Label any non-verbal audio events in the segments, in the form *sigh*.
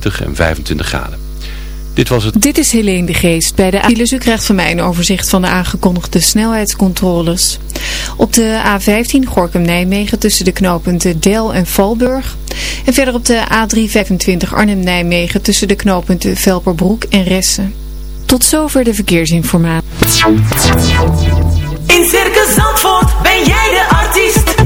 20 en 25 graden. Dit was het. Dit is Helene de Geest. Bij de Aquiles u krijgt van mij een overzicht van de aangekondigde snelheidscontroles. Op de A15 Gorkum-Nijmegen tussen de knooppunten Del en Valburg. En verder op de A325 Arnhem-Nijmegen tussen de knooppunten Velperbroek en Ressen. Tot zover de verkeersinformatie. In Circus Zandvoort ben jij de artiest.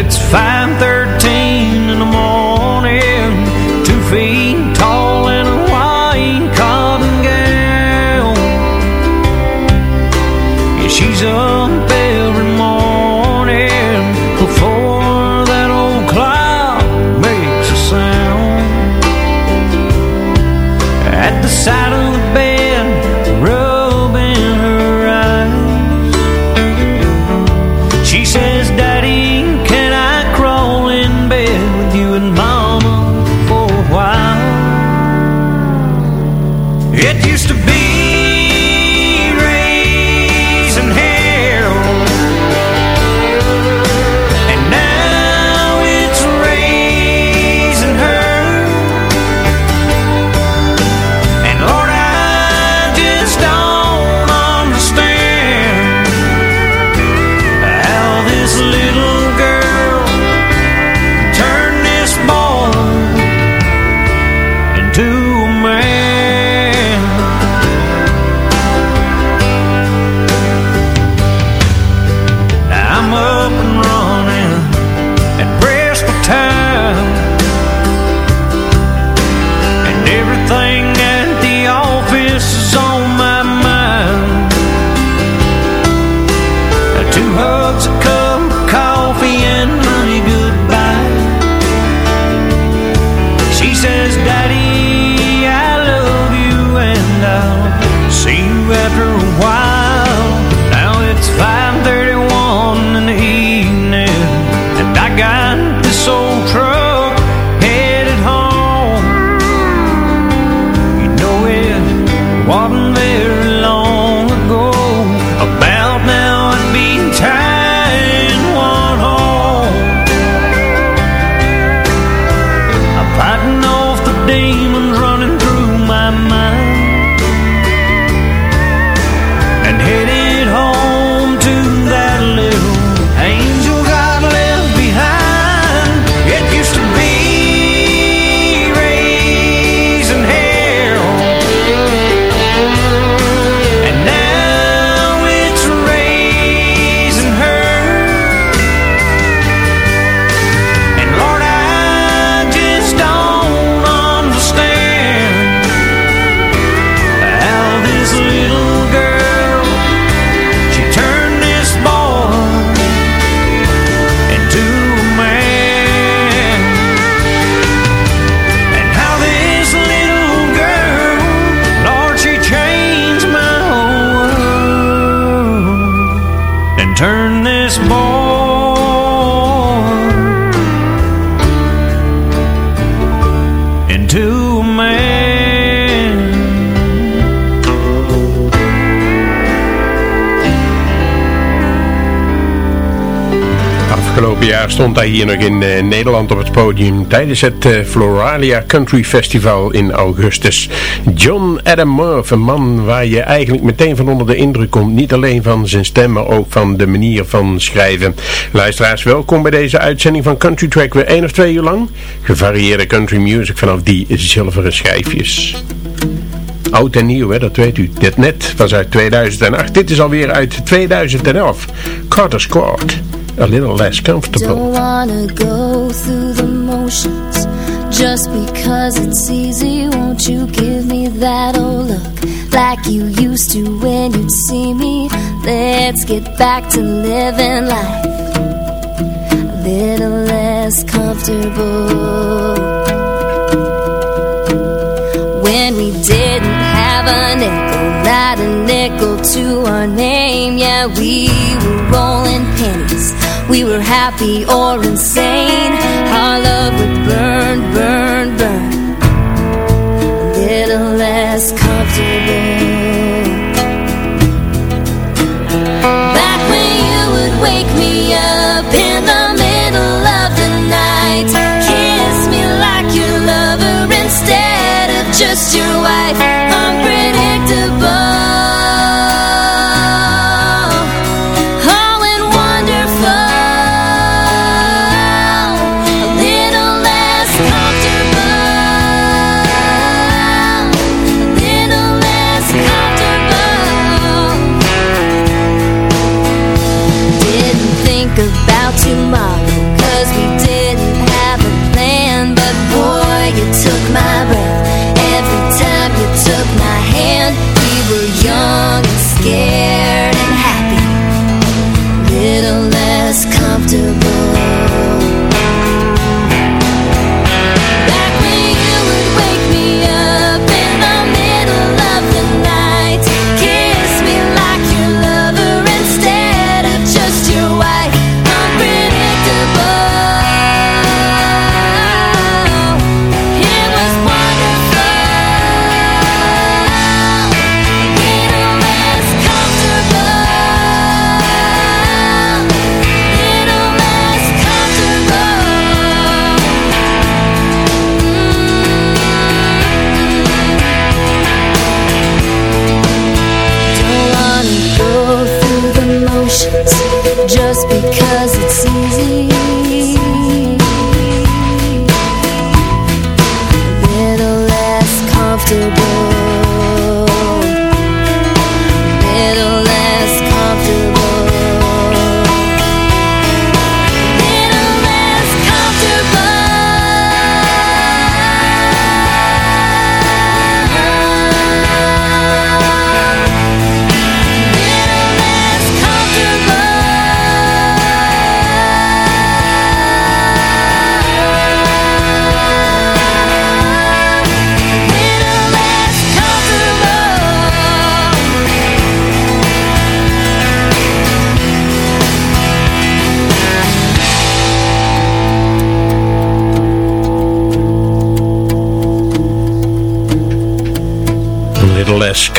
It's 5.13 turn this boy Afgelopen jaar stond hij hier nog in uh, Nederland op het podium tijdens het uh, Floralia Country Festival in augustus. John Adam Murph, een man waar je eigenlijk meteen van onder de indruk komt. Niet alleen van zijn stem, maar ook van de manier van schrijven. Luisteraars, welkom bij deze uitzending van Country Track. Weer één of twee uur lang gevarieerde country music vanaf die zilveren schijfjes. Oud en nieuw, hè, dat weet u. Dit net was uit 2008. Dit is alweer uit 2011. Carter's Court. A little less comfortable. Don't wanna go through the motions just because it's easy. Won't you give me that old look like you used to when you'd see me? Let's get back to living life a little less comfortable. When we didn't have a nickel, not a nickel to our name, yeah, we were rolling we were happy or insane. Our love would burn, burn, burn. A little less comfortable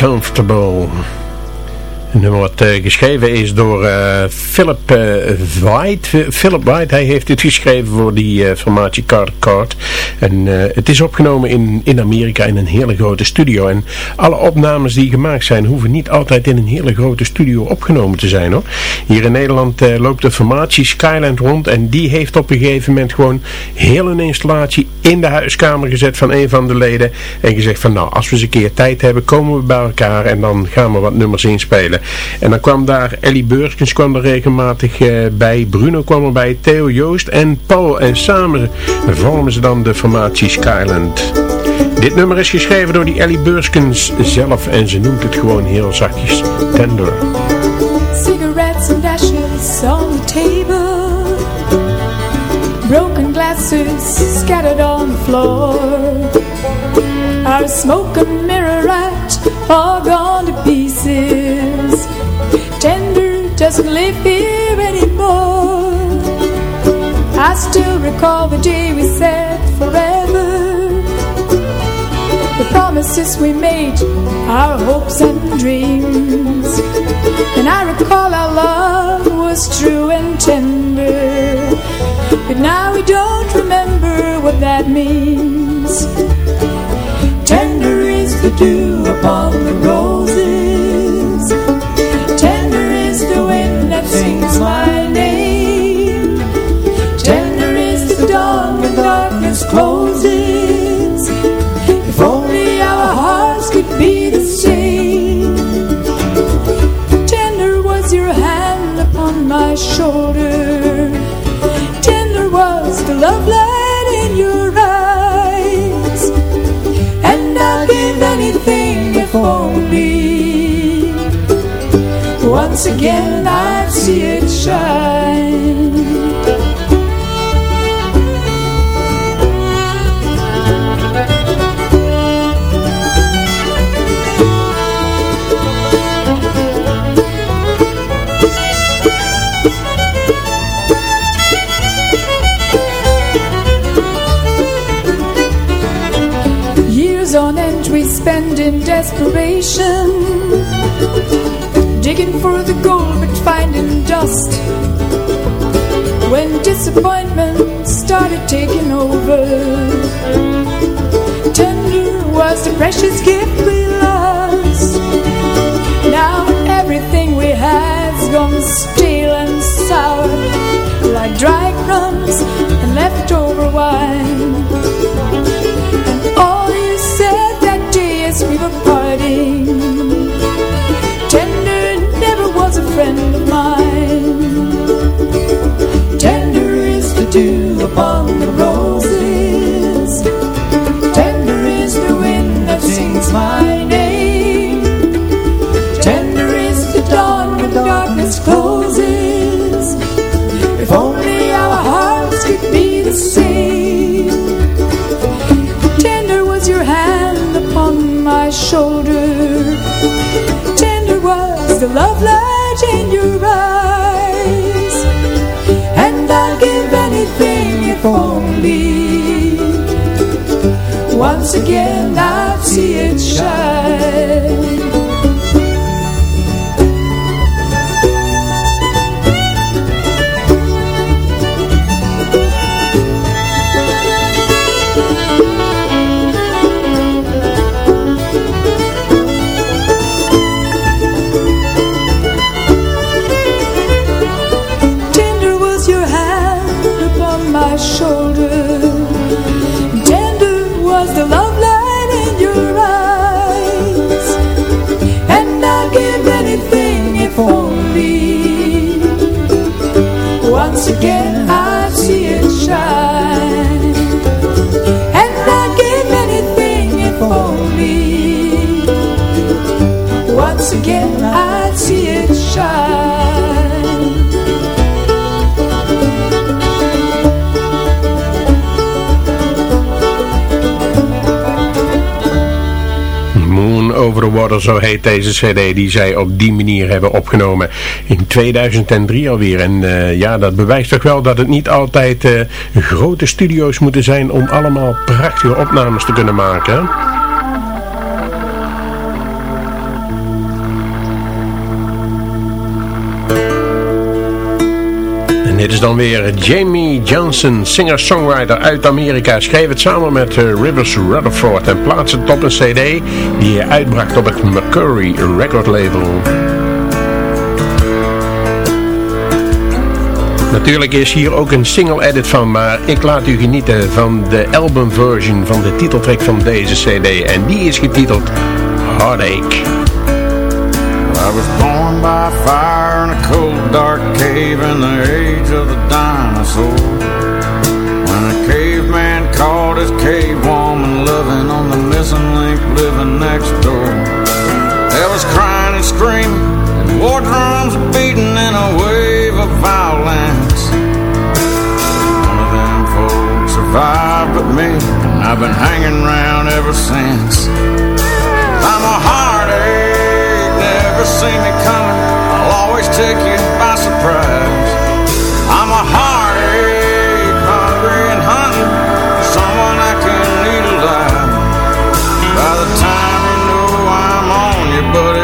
Comfortable. Een nummer wat uh, geschreven is door uh, Philip uh, White. Philip White, hij heeft dit geschreven voor die formatie Card Card. En het is opgenomen in, in Amerika in een hele grote studio. En alle opnames die gemaakt zijn hoeven niet altijd in een hele grote studio opgenomen te zijn hoor. Hier in Nederland loopt de formatie Skyland rond. En die heeft op een gegeven moment gewoon heel een installatie in de huiskamer gezet van een van de leden. En gezegd van nou, als we eens een keer tijd hebben, komen we bij elkaar en dan gaan we wat nummers inspelen. En dan kwam daar Ellie Beurskens kwam er regelmatig eh, bij, Bruno kwam erbij, Theo Joost en Paul. En samen vormen ze dan de formatie Skyland. Dit nummer is geschreven door die Ellie Beurskens zelf en ze noemt het gewoon heel zachtjes Tender. Cigarettes and ashes on the table Broken glasses scattered on the floor Our smoke and mirror right all gone to pieces Tender doesn't live here anymore I still recall the day we said promises we made, our hopes and dreams. And I recall our love was true and tender. But now we don't remember what that means. Tender is the dew upon the roses. My shoulder. Tender was the love light in your eyes. And I'd give anything if only once again I'd see it shine. In desperation. Digging for the gold but finding dust. When disappointment started taking over. Tender was the precious gift we lost. Now everything we had's gone stale and sour Like dry crumbs and leftover wine upon the roses. Tender is the wind that sings my name. Tender is the dawn when darkness closes. If only our hearts could be the same. Tender was your hand upon my shoulder. Tender was the love light in your eyes Once again I'd see it shine again I'd see it shine. And I'd give anything if only. Once again I'd see it shine the Water, zo heet deze cd die zij op die manier hebben opgenomen. In 2003 alweer. En eh, ja, dat bewijst toch wel dat het niet altijd eh, grote studio's moeten zijn om allemaal prachtige opnames te kunnen maken. Dan weer Jamie Johnson, singer-songwriter uit Amerika. Schreef het samen met eh, Rivers Rutherford en plaatste het op een cd die hij uitbracht op het Mercury record label. Natuurlijk is hier ook een single edit van, maar ik laat u genieten van de albumversion van de titeltrack van deze cd. En die is getiteld Heartache. I was born by fire in a cold dark cave in the age of the dinosaur. When a caveman caught his cave woman loving on the missing link living next door. There was crying and screaming and war drums beating in a wave of violence. None of them folks survived but me, and I've been hanging around ever since. I'm a heartache, never seen it coming. I'll always take you by surprise. I'm a heartache, hungry and hunting someone I can lead alive. By the time you know I'm on you, buddy.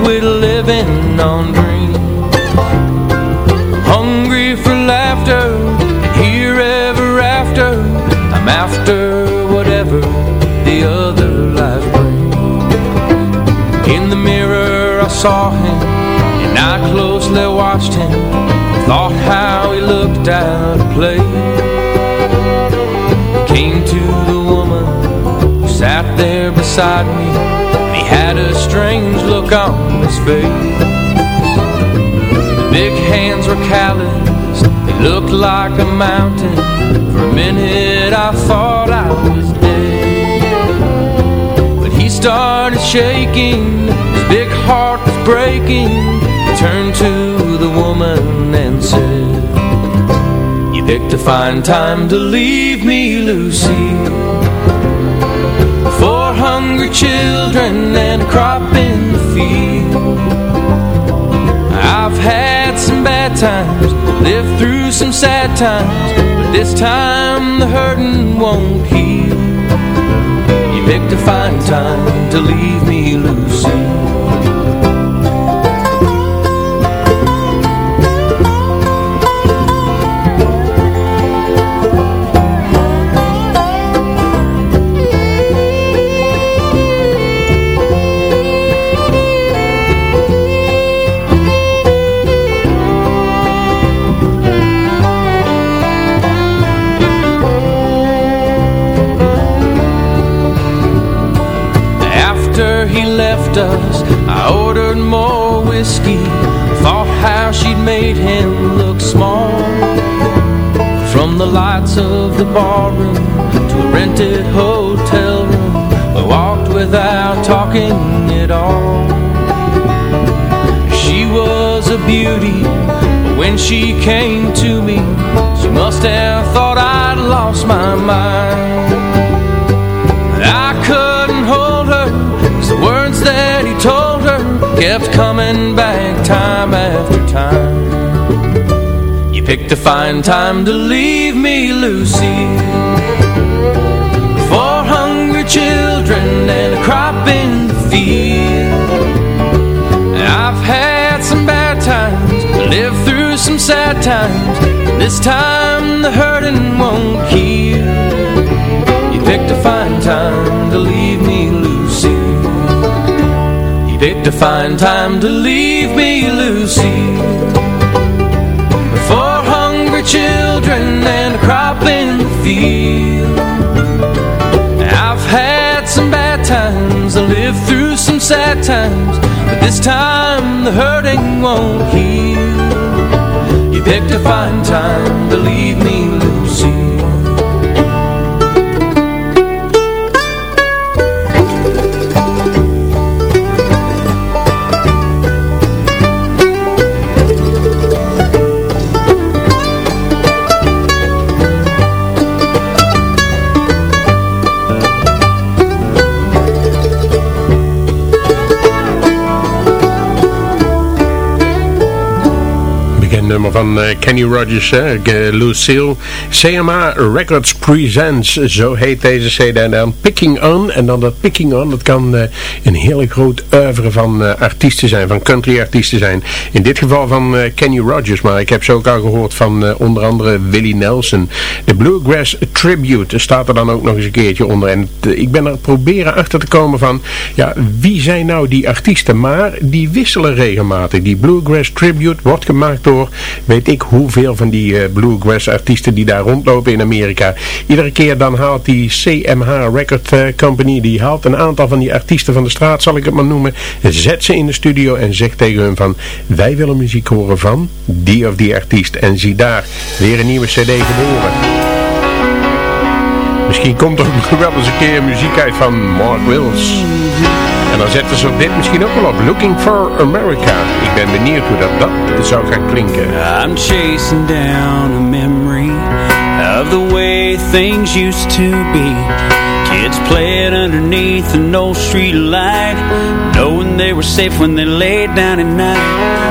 Quit living on dreams. Hungry for laughter, here ever after. I'm after whatever the other life brings. In the mirror I saw him, and I closely watched him. Thought how he looked out of place. Came to the woman who sat there beside me, on his face. The big hands were calloused, they looked like a mountain. For a minute I thought I was dead. But he started shaking, his big heart was breaking. He turned to the woman and said, You picked a fine time to leave me, Lucy. Four hungry children and a crop in the field. I've had some bad times, lived through some sad times, but this time the hurting won't heal. You picked a fine time to leave me, Lucy. Lights of the barroom to a rented hotel room, we walked without talking at all. She was a beauty, but when she came to me, she must have thought I'd lost my mind. I couldn't hold the words that he told her Kept coming back time after picked a fine time to leave me, Lucy. Four hungry children and a crop in the field. I've had some bad times Lived through some sad times. This time the hurting won't heal. You picked a fine time to leave me, Lucy. You picked a fine time to leave me, Lucy children and a crop in the field. I've had some bad times, I lived through some sad times But this time the hurting won't heal. You picked a fine time to leave me, Lucy nummer van eh, Kenny Rogers, Lucille. CMA Records Presents, zo heet deze cd. En dan Picking On, en dan dat Picking On, dat kan eh, een heel groot oeuvre van eh, artiesten zijn, van country artiesten zijn. In dit geval van Kenny Rogers, maar ik heb ze ook al gehoord van onder andere Willie Nelson. De Bluegrass Tribute staat er dan ook nog eens een keertje onder. En ik ben er proberen achter te komen van, ja, wie zijn nou die artiesten? Maar die wisselen regelmatig. Die Bluegrass Tribute wordt gemaakt door, weet ik hoeveel van die eh, Bluegrass artiesten die daar rondlopen in Amerika. Iedere keer dan haalt die CMH Record eh, Company, die haalt een aantal van die artiesten van de straat, zal ik het maar noemen, zet ze in de studio en zegt tegen hun van, wij willen muziek horen van die of die artiest. En zie daar, weer een nieuwe cd geboren. Misschien komt er *laughs* wel eens een keer muziek uit van Mark Wills. En dan zetten ze op dit misschien ook wel op. Looking for America. Ik ben benieuwd hoe dat, dat zou gaan klinken. I'm chasing down a memory of the way things used to be. Kids playing underneath an old street light, knowing they were safe when they laid down at night.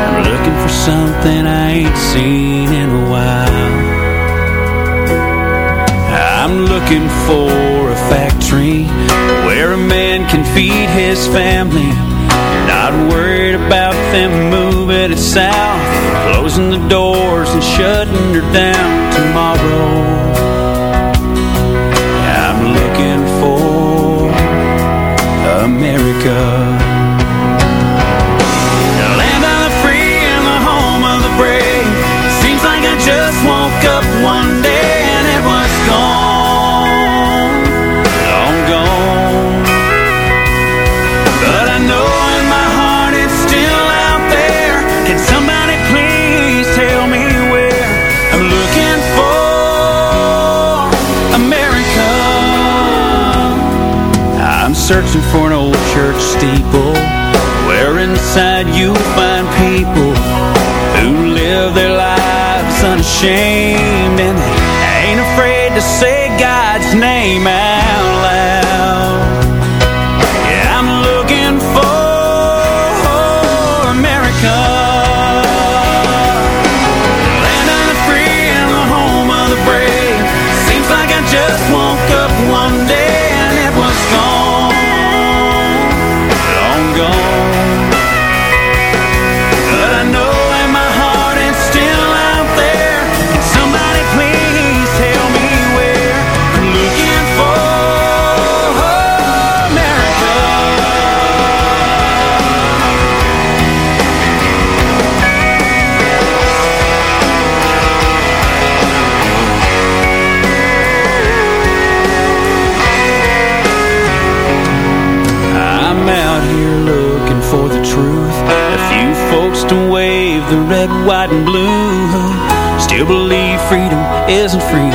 I'm looking for something I ain't seen in a while. I'm looking for factory where a man can feed his family. Not worried about them moving it south, closing the doors and shutting her down tomorrow. I'm looking for America. Searching for an old church steeple where inside you'll find people who live their lives unashamed. And ain't afraid to say God's name wasn't free.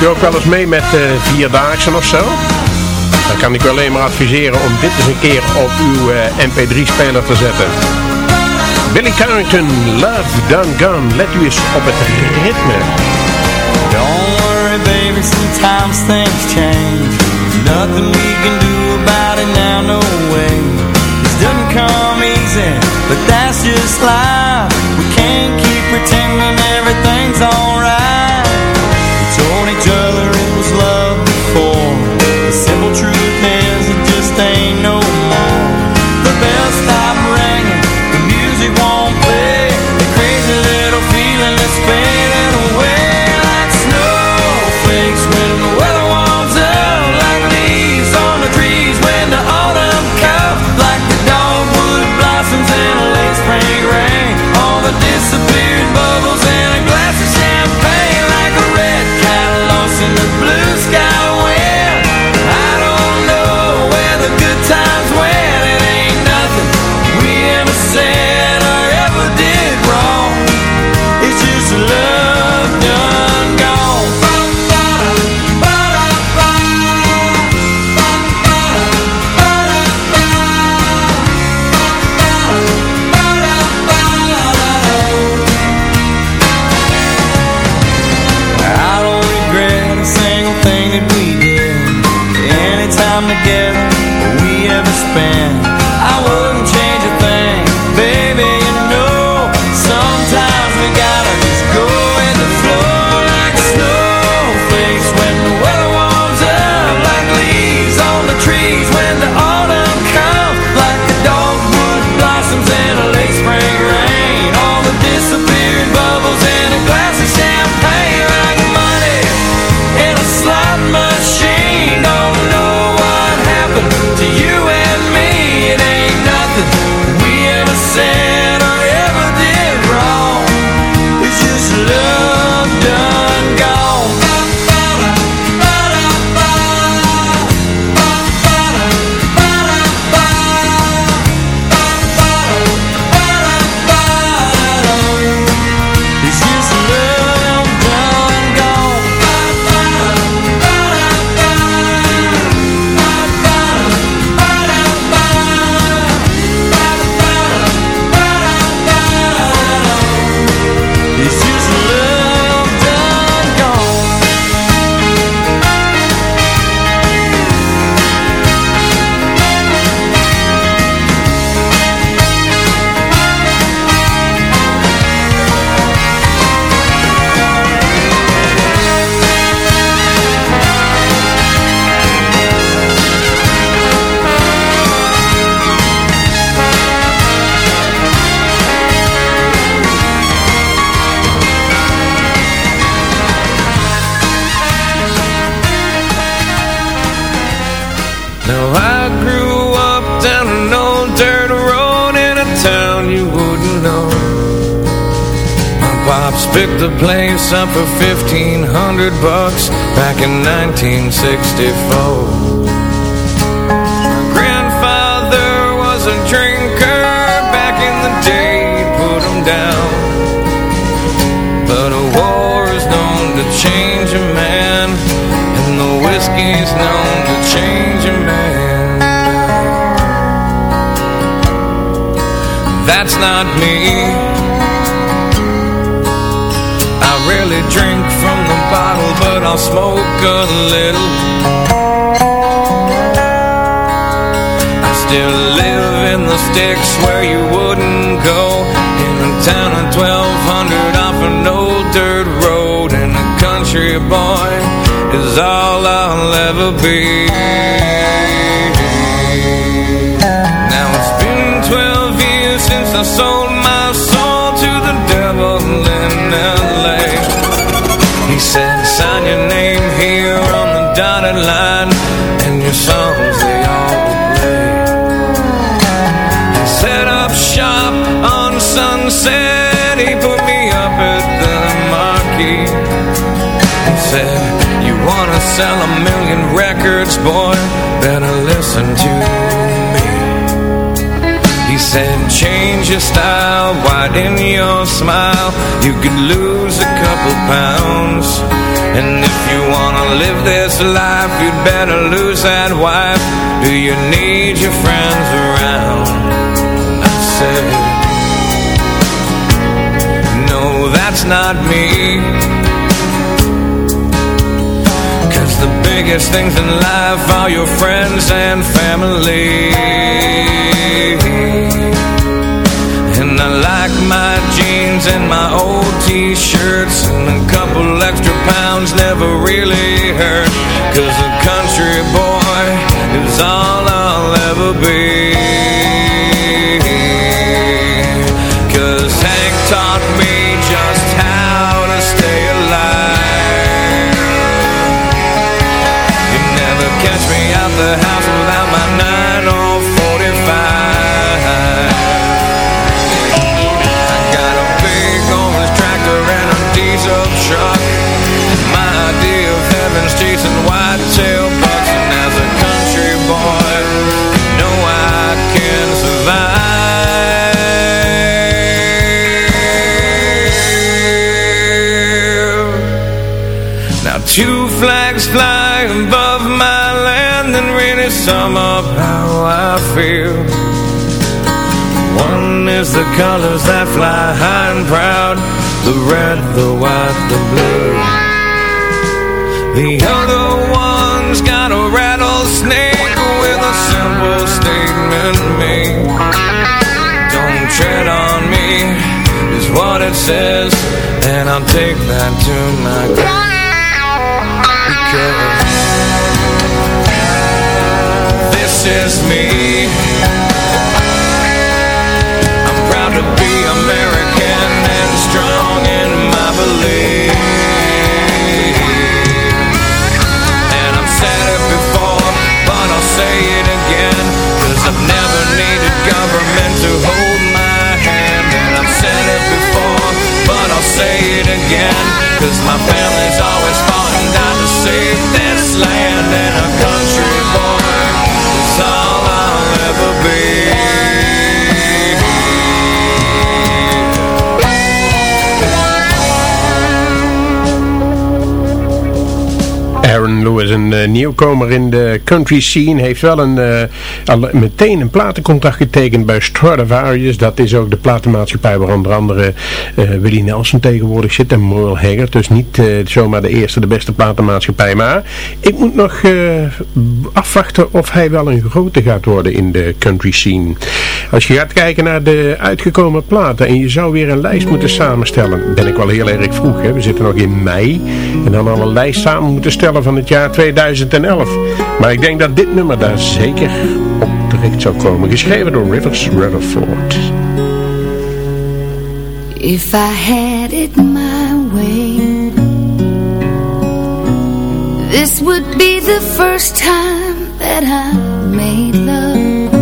loop je ook wel eens mee met uh, Vierdaagse of zo? Dan kan ik u alleen maar adviseren om dit eens een keer op uw eh, uh, mp3-speler te zetten. Billy Carrington, Love Done Gone. Let u eens op het ritme. Don't worry baby, sometimes things change. Nothing we can do about it now, no way. This doesn't come easy, but that's just life. We can't keep pretending everything's on. up for 1500 bucks back in 1964 My grandfather was a drinker back in the day, put him down. But a war is known to change a man And the whiskey's known to change a man. That's not me. I rarely drink from the bottle But I'll smoke a little. I still live in the sticks Where you wouldn't go. In a town of 1200 Off an old dirt road. And a country boy Is all I'll ever be sell a million records, boy Better listen to me. He said, change your style, widen your smile. You could lose a couple pounds. And if you wanna live this life You'd better lose that wife. Do you need your friends around? I said, no, that's not me biggest things in life Are your friends and family. And I like my jeans and my old t-shirts And a couple extra pounds never really hurt. Cause a country boy is all I'll ever be the house sum up how I feel. One is the colors that fly high and proud the red, the white, the blue. The other one's got a rattlesnake With a simple statement made. Don't tread on me Is what it says And I'll take that to my grave Because Is me. I'm proud to be American and strong in my belief. And I've said it before, but I'll say it again. Cause I've never needed government to hold my hand. And I've said it before, but I'll say it again. Cause my family's always fought and died to save this land And a country boy Aaron Lewis, een uh, nieuwkomer in de country scene, heeft wel een, uh, meteen een platencontract getekend bij Stradivarius. Dat is ook de platenmaatschappij waar onder andere uh, Willie Nelson tegenwoordig zit en Merle Haggard. Dus niet zomaar de eerste, de beste platenmaatschappij. Maar ik moet nog afwachten of hij wel een grote gaat worden in de country scene. Als je gaat kijken naar de uitgekomen platen en je zou weer een lijst moeten samenstellen, ben ik wel heel erg vroeg. Hè? We zitten nog in mei en dan al een lijst samen moeten stellen van het jaar 2011. Maar ik denk dat dit nummer daar zeker terecht zou komen. Geschreven door Rivers Rutherford. If I had it my way This would be the first time that I made love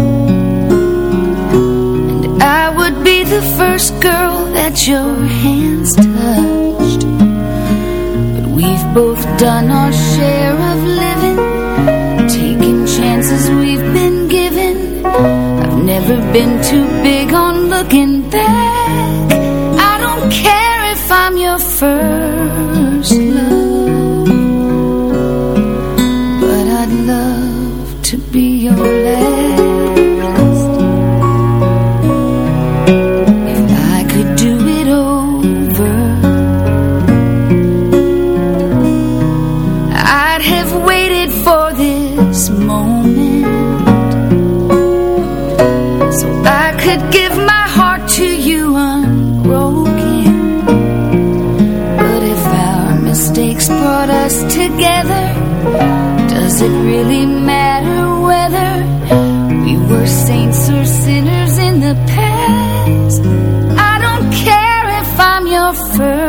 And I would be the first girl that your hands touched But we've both done our share of living Taking chances we've been I've never been too big on looking back. I don't care if I'm your first love But I'd love to be your last really matter whether we were saints or sinners in the past? I don't care if I'm your first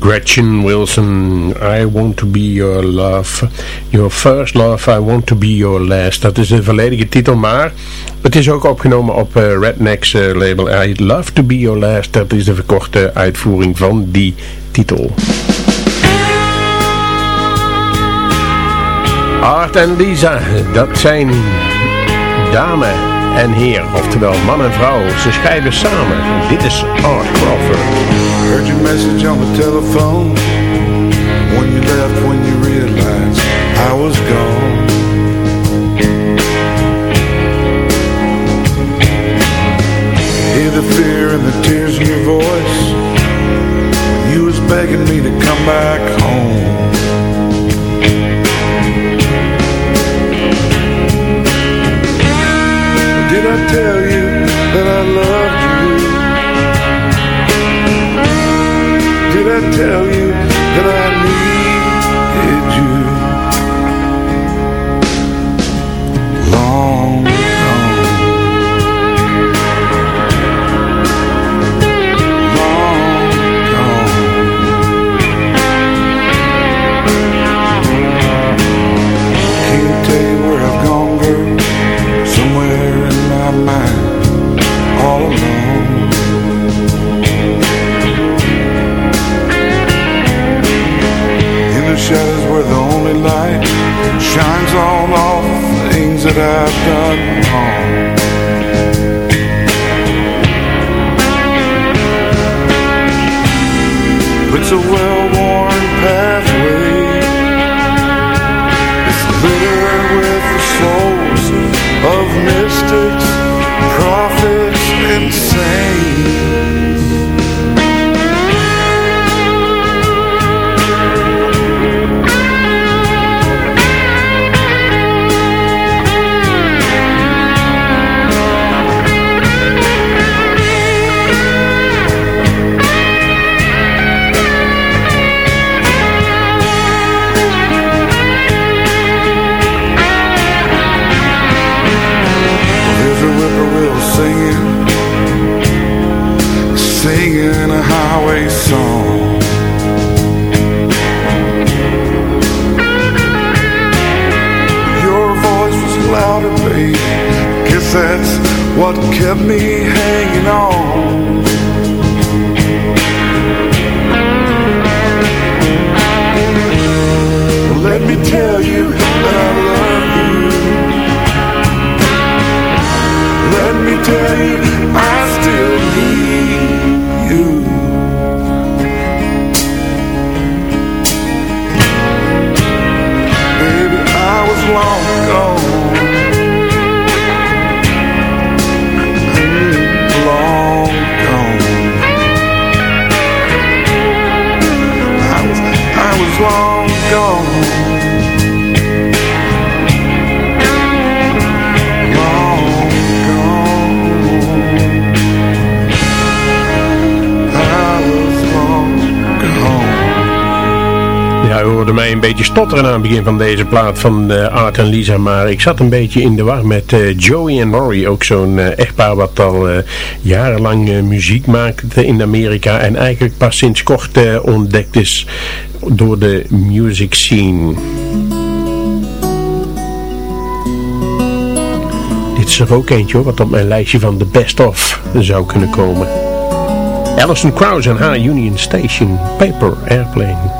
Gretchen Wilson, I want to be your love. Your first love, I want to be your last. Dat is de volledige titel, maar het is ook opgenomen op eh, Redneck's eh, label. I'd love to be your last. Dat is de verkorte uitvoering van die titel. Art en Lisa, dat zijn dame en heer, oftewel man en vrouw. Ze scheiden samen. Dit is Art Crawford. Heard your message on the telephone When you left, when you realized I was gone Hear the fear and the tears in your voice You was begging me to come back home tell you I've done wrong. It's a well-worn pathway. It's with een beetje stotteren aan het begin van deze plaat van eh, Art en Lisa, maar ik zat een beetje in de war met eh, Joey en Laurie, ook zo'n eh, echtpaar wat al jarenlang muziek maakt in Amerika en eigenlijk pas sinds kort ontdekt is door de music scene. Dit is er ook eentje hoor, wat op mijn lijstje van de best of zou kunnen komen. Alison Krauss en haar Union Station, Paper Airplane.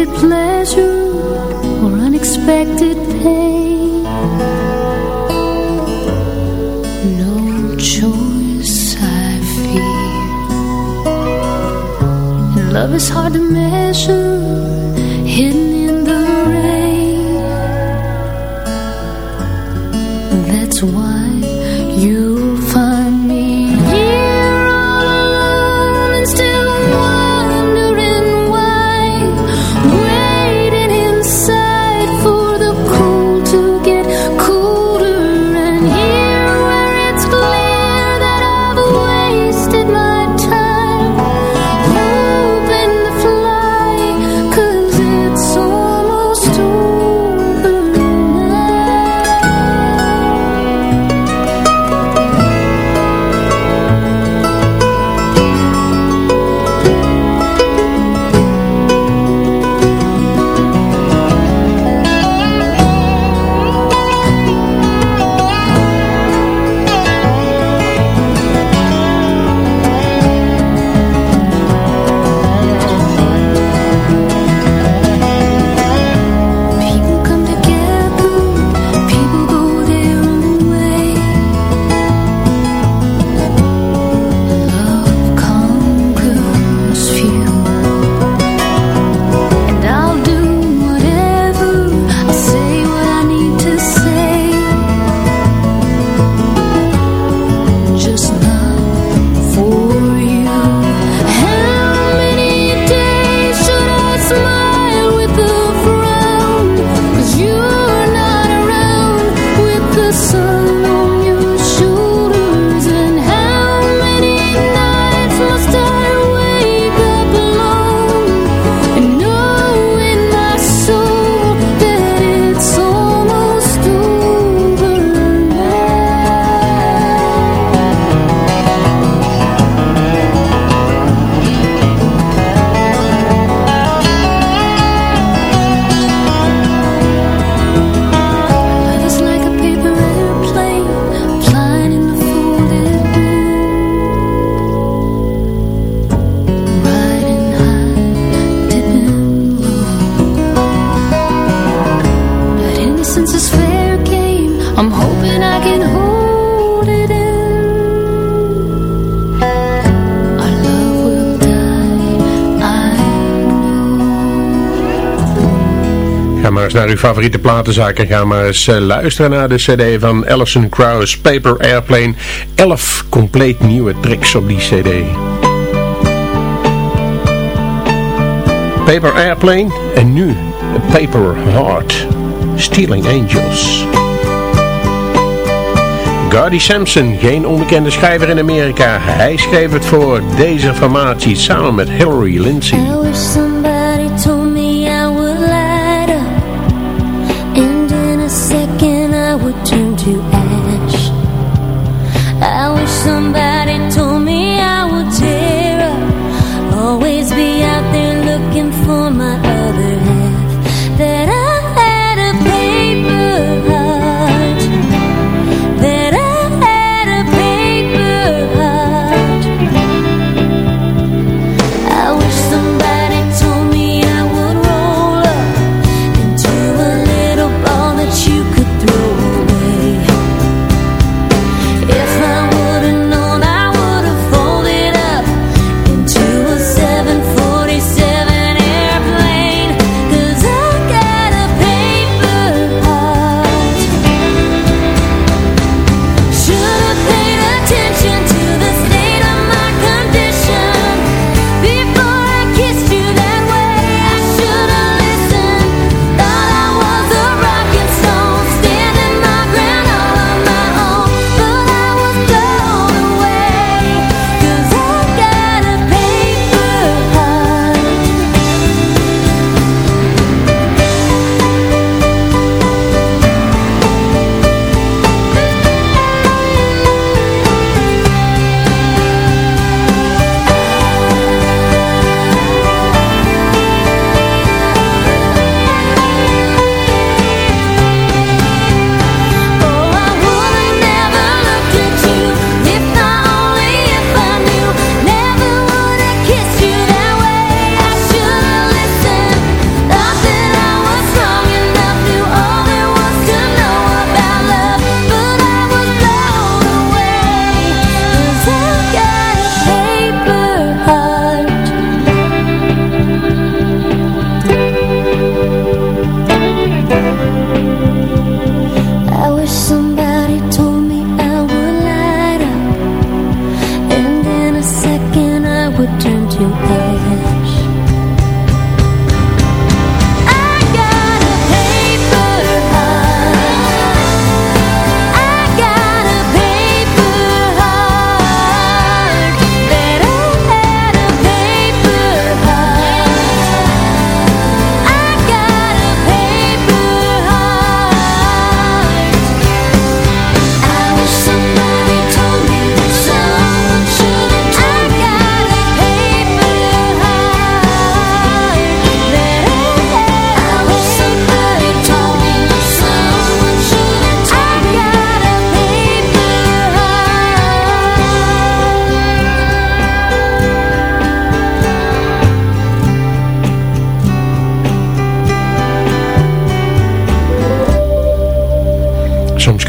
Anticipated pleasure or unexpected pain. No choice I fear. And love is hard to measure, uw favoriete platenzaak en ga maar eens eh, luisteren naar de cd van Alison Krauss, Paper Airplane. 11 compleet nieuwe tracks op die cd. Paper Airplane en nu Paper Heart, Stealing Angels. Gardy Sampson, geen onbekende schrijver in Amerika. Hij schreef het voor deze formatie samen met Hillary Lindsay.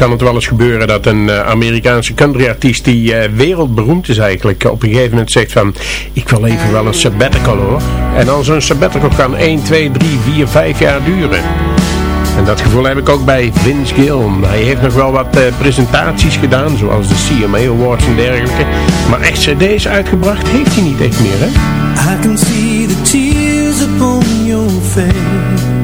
Kan het wel eens gebeuren dat een uh, Amerikaanse countryartiest die uh, wereldberoemd is eigenlijk op een gegeven moment zegt van ik wil even wel een sabbatical hoor. En dan zo'n sabbatical kan 1, 2, 3, 4, 5 jaar duren. En dat gevoel heb ik ook bij Vince Gill. Hij heeft nog wel wat uh, presentaties gedaan, zoals de CMA Awards en dergelijke. Maar echt cd's uitgebracht heeft hij niet echt meer, hè? I can see the tears upon your face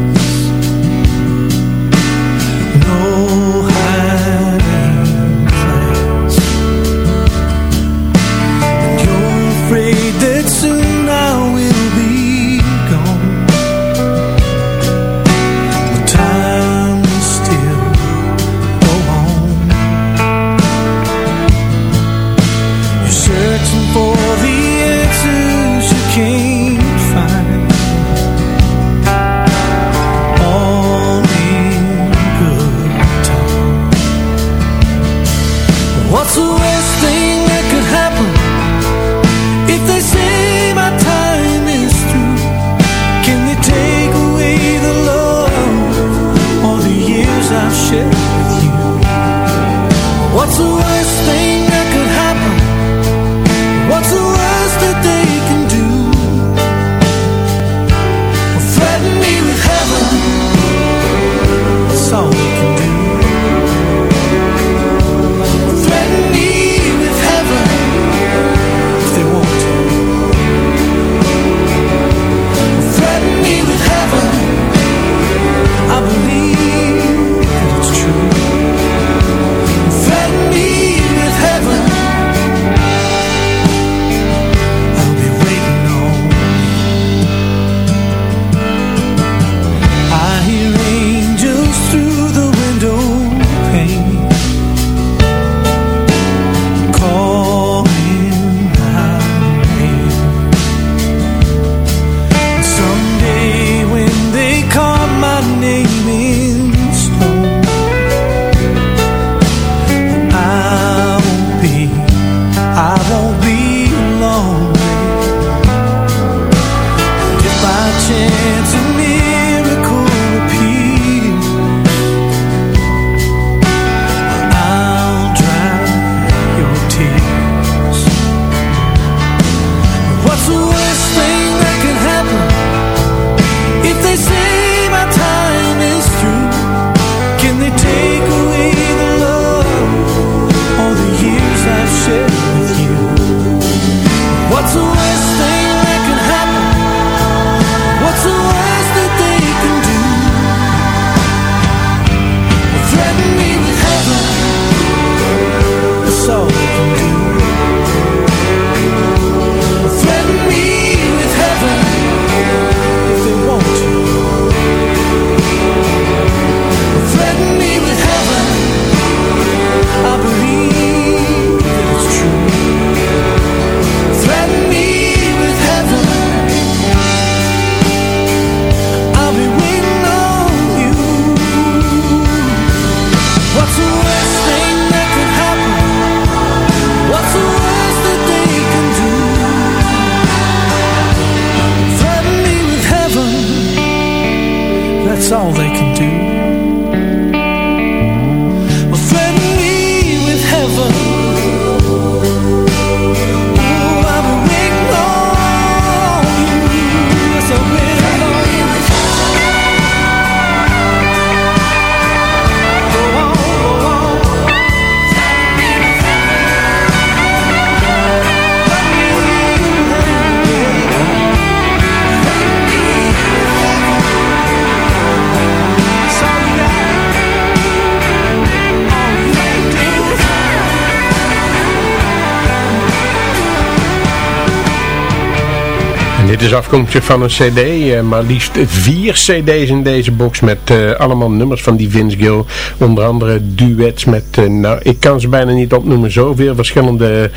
dit is afkomstig van een cd, eh, maar liefst vier cd's in deze box met eh, allemaal nummers van die Vince Gill. Onder andere duets met, eh, nou ik kan ze bijna niet opnoemen, zoveel verschillende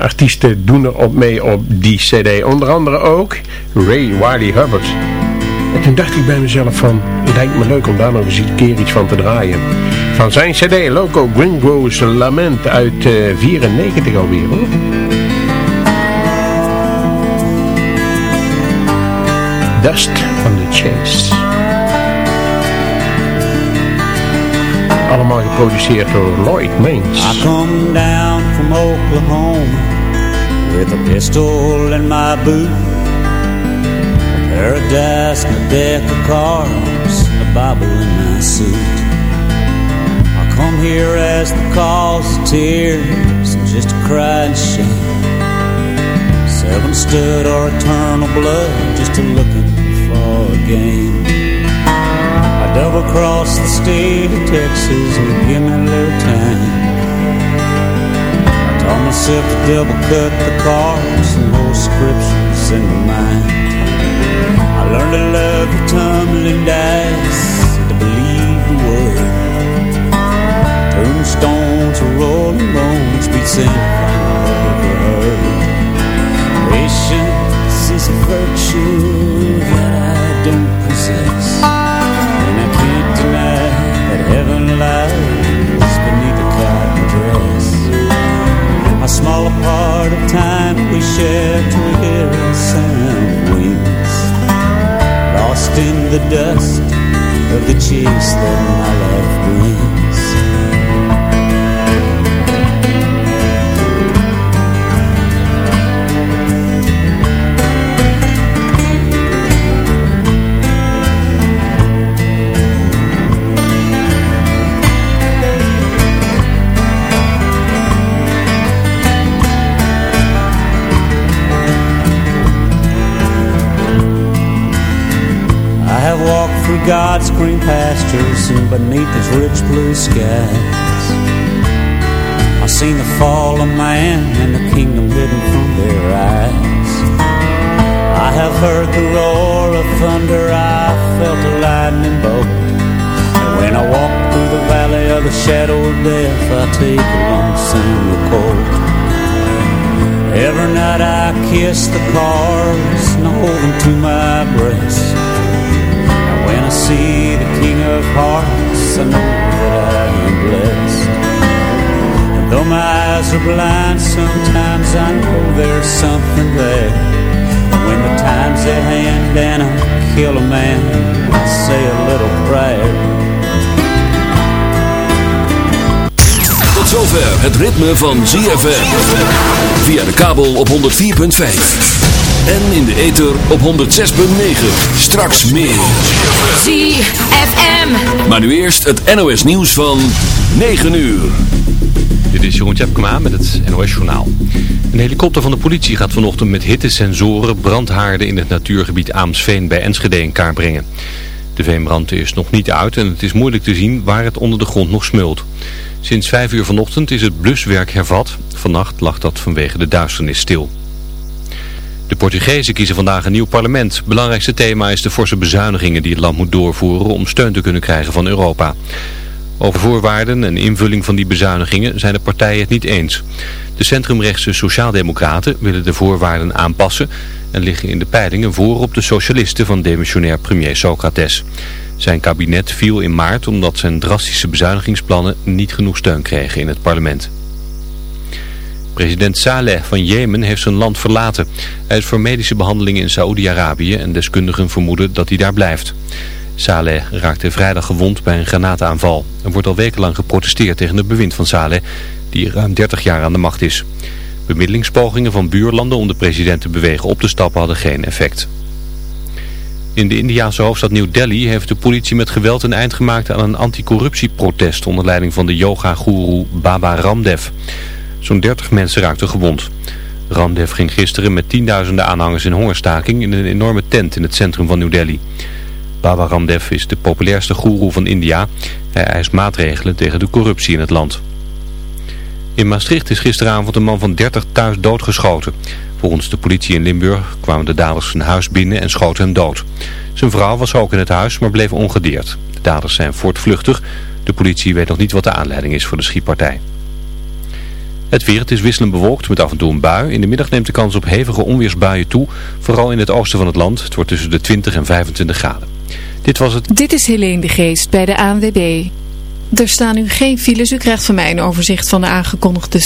artiesten doen er op mee op die cd. Onder andere ook Ray Wiley Hubbard. En toen dacht ik bij mezelf van, het lijkt me leuk om daar nog eens een keer iets van te draaien. Van zijn cd Loco Gringo's Lament uit eh 94 alweer hoor. Dust from the Chase. Allemaal geproduceerd door Lloyd Maines. I come down from Oklahoma with a pistol in my boot, a paradise and a deck of cards, and a Bible in my suit. I come here as the cause of tears and just to cry and shame. Seven stood our eternal blood just to looking for a game. I double crossed the state of Texas and give me a little time. I taught myself to double cut the cards and hold scriptures in my mind. I learned to love the tumbling dice and to believe the word. Tombstones or rolling bones ever heard. Patience is a virtue A part of time we share to hear the sound of wings. Lost in the dust of the chase that my life brings. Green pastures and beneath His rich blue skies. I've seen the fall of man and the kingdom hidden from their eyes. I have heard the roar of thunder, I felt a lightning bolt. And when I walk through the valley of the shadow of death, I take a lonesome cold. Every night I kiss the cars and hold them to my breast. See the King of Hearts, I know that blessed. And though my eyes are blind, sometimes I know there's something there. When the time's at hand and I kill a man, I say a little prayer. Tot zover het ritme van ZFM. Via de kabel op 104.5. En in de ether op 106.9. Straks meer. ZFM. Maar nu eerst het NOS nieuws van 9 uur. Dit is Jeroen Tjepkema met het NOS Journaal. Een helikopter van de politie gaat vanochtend met hittesensoren brandhaarden in het natuurgebied Aamsveen bij Enschede in kaart brengen. De veenbrand is nog niet uit en het is moeilijk te zien waar het onder de grond nog smult. Sinds 5 uur vanochtend is het bluswerk hervat. Vannacht lag dat vanwege de duisternis stil. De Portugezen kiezen vandaag een nieuw parlement. Belangrijkste thema is de forse bezuinigingen die het land moet doorvoeren om steun te kunnen krijgen van Europa. Over voorwaarden en invulling van die bezuinigingen zijn de partijen het niet eens. De centrumrechtse Sociaaldemocraten willen de voorwaarden aanpassen en liggen in de peilingen voor op de socialisten van demissionair premier Socrates. Zijn kabinet viel in maart omdat zijn drastische bezuinigingsplannen niet genoeg steun kregen in het parlement. President Saleh van Jemen heeft zijn land verlaten. Hij is voor medische behandeling in Saoedi-Arabië en deskundigen vermoeden dat hij daar blijft. Saleh raakte vrijdag gewond bij een granaataanval. Er wordt al wekenlang geprotesteerd tegen het bewind van Saleh, die ruim 30 jaar aan de macht is. Bemiddelingspogingen van buurlanden om de president te bewegen op te stappen hadden geen effect. In de Indiaanse hoofdstad New Delhi heeft de politie met geweld een eind gemaakt aan een anticorruptieprotest onder leiding van de yoga-goeroe Baba Ramdev. Zo'n 30 mensen raakten gewond. Ramdev ging gisteren met tienduizenden aanhangers in hongerstaking in een enorme tent in het centrum van New Delhi. Baba Ramdev is de populairste goeroe van India. Hij eist maatregelen tegen de corruptie in het land. In Maastricht is gisteravond een man van 30 thuis doodgeschoten. Volgens de politie in Limburg kwamen de daders zijn huis binnen en schoten hem dood. Zijn vrouw was ook in het huis, maar bleef ongedeerd. De daders zijn voortvluchtig. De politie weet nog niet wat de aanleiding is voor de schietpartij. Het weer, het is wisselend bewolkt met af en toe een bui. In de middag neemt de kans op hevige onweersbuien toe. Vooral in het oosten van het land. Het wordt tussen de 20 en 25 graden. Dit was het. Dit is Helene de Geest bij de ANWB. Er staan nu geen files. U krijgt van mij een overzicht van de aangekondigde